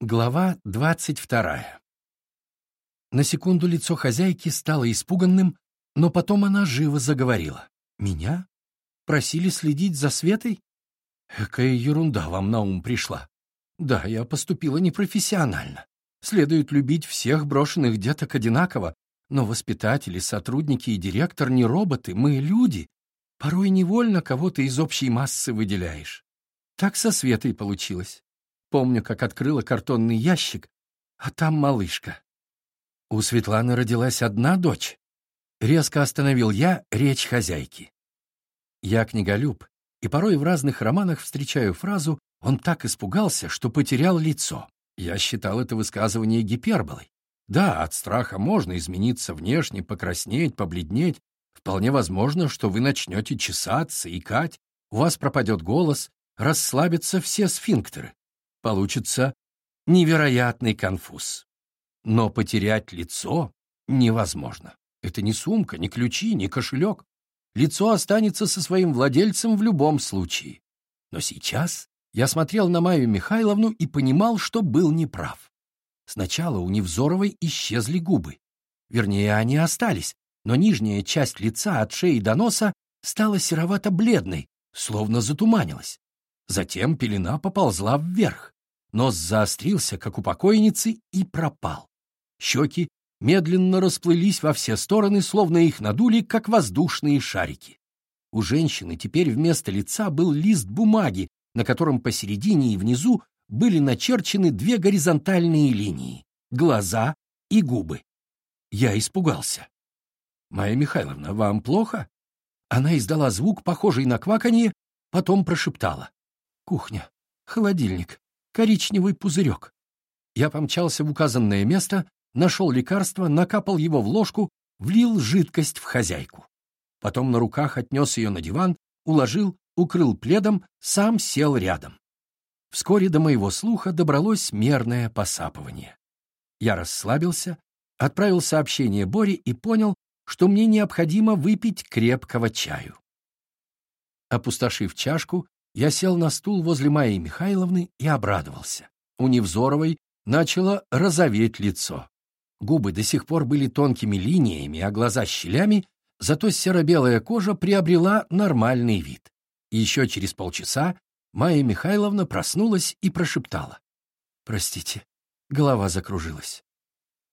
Глава двадцать вторая. На секунду лицо хозяйки стало испуганным, но потом она живо заговорила. «Меня? Просили следить за Светой? Какая ерунда вам на ум пришла. Да, я поступила непрофессионально. Следует любить всех брошенных деток одинаково, но воспитатели, сотрудники и директор не роботы, мы люди. Порой невольно кого-то из общей массы выделяешь. Так со Светой получилось. Помню, как открыла картонный ящик, а там малышка. У Светланы родилась одна дочь. Резко остановил я речь хозяйки. Я книголюб, и порой в разных романах встречаю фразу «он так испугался, что потерял лицо». Я считал это высказывание гиперболой. Да, от страха можно измениться внешне, покраснеть, побледнеть. Вполне возможно, что вы начнете чесаться, икать, у вас пропадет голос, расслабятся все сфинктеры получится невероятный конфуз. Но потерять лицо невозможно. Это не сумка, не ключи, не кошелек. Лицо останется со своим владельцем в любом случае. Но сейчас я смотрел на Майю Михайловну и понимал, что был неправ. Сначала у Невзоровой исчезли губы. Вернее, они остались, но нижняя часть лица от шеи до носа стала серовато-бледной, словно затуманилась. Затем пелена поползла вверх. Нос заострился, как у покойницы, и пропал. Щеки медленно расплылись во все стороны, словно их надули, как воздушные шарики. У женщины теперь вместо лица был лист бумаги, на котором посередине и внизу были начерчены две горизонтальные линии — глаза и губы. Я испугался. «Майя Михайловна, вам плохо?» Она издала звук, похожий на кваканье, потом прошептала. Кухня. Холодильник. Коричневый пузырек. Я помчался в указанное место, нашел лекарство, накапал его в ложку, влил жидкость в хозяйку. Потом на руках отнес ее на диван, уложил, укрыл пледом, сам сел рядом. Вскоре до моего слуха добралось мерное посапывание. Я расслабился, отправил сообщение Боре и понял, что мне необходимо выпить крепкого чаю. Опустошив чашку, я сел на стул возле Майи Михайловны и обрадовался. У Невзоровой начало розоветь лицо. Губы до сих пор были тонкими линиями, а глаза щелями, зато серо-белая кожа приобрела нормальный вид. Еще через полчаса Майя Михайловна проснулась и прошептала. «Простите, голова закружилась».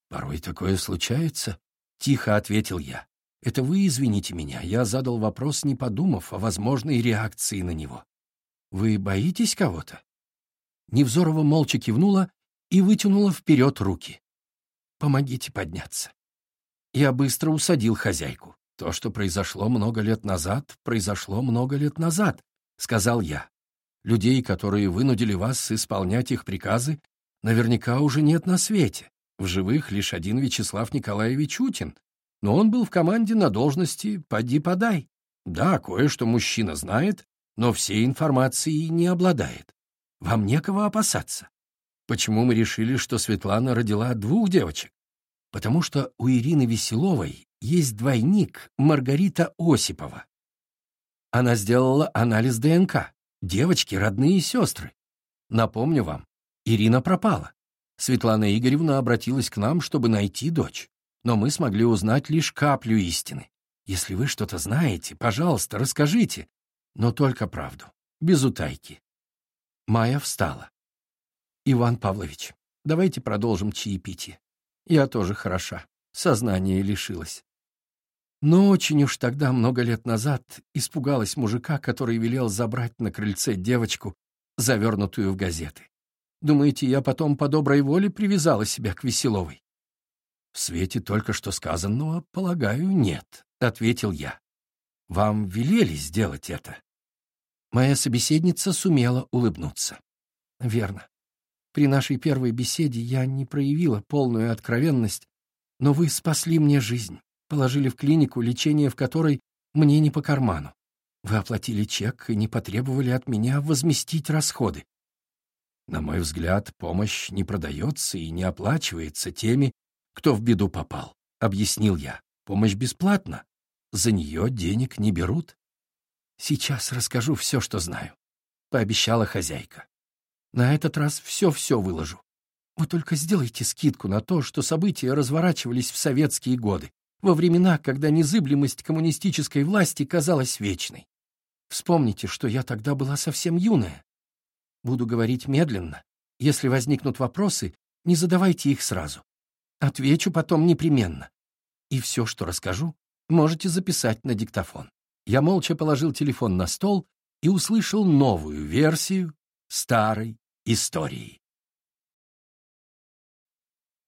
«Порой такое случается», — тихо ответил я. «Это вы извините меня, я задал вопрос, не подумав о возможной реакции на него». Вы боитесь кого-то?» Невзорова молча кивнула и вытянула вперед руки. «Помогите подняться». Я быстро усадил хозяйку. «То, что произошло много лет назад, произошло много лет назад», — сказал я. «Людей, которые вынудили вас исполнять их приказы, наверняка уже нет на свете. В живых лишь один Вячеслав Николаевич Утин, но он был в команде на должности «поди-подай». Да, кое-что мужчина знает, но всей информацией не обладает. Вам некого опасаться. Почему мы решили, что Светлана родила двух девочек? Потому что у Ирины Веселовой есть двойник Маргарита Осипова. Она сделала анализ ДНК. Девочки — родные сестры. Напомню вам, Ирина пропала. Светлана Игоревна обратилась к нам, чтобы найти дочь. Но мы смогли узнать лишь каплю истины. Если вы что-то знаете, пожалуйста, расскажите но только правду, без утайки. Майя встала. «Иван Павлович, давайте продолжим чаепитие. Я тоже хороша, сознание лишилась. Но очень уж тогда, много лет назад, испугалась мужика, который велел забрать на крыльце девочку, завернутую в газеты. Думаете, я потом по доброй воле привязала себя к Веселовой? В свете только что сказанного, полагаю, нет, — ответил я. Вам велели сделать это. Моя собеседница сумела улыбнуться. Верно. При нашей первой беседе я не проявила полную откровенность, но вы спасли мне жизнь, положили в клинику, лечение в которой мне не по карману. Вы оплатили чек и не потребовали от меня возместить расходы. На мой взгляд, помощь не продается и не оплачивается теми, кто в беду попал, — объяснил я. Помощь бесплатна. За нее денег не берут. «Сейчас расскажу все, что знаю», — пообещала хозяйка. «На этот раз все-все выложу. Вы только сделайте скидку на то, что события разворачивались в советские годы, во времена, когда незыблемость коммунистической власти казалась вечной. Вспомните, что я тогда была совсем юная. Буду говорить медленно. Если возникнут вопросы, не задавайте их сразу. Отвечу потом непременно. И все, что расскажу, можете записать на диктофон. Я молча положил телефон на стол и услышал новую версию старой истории.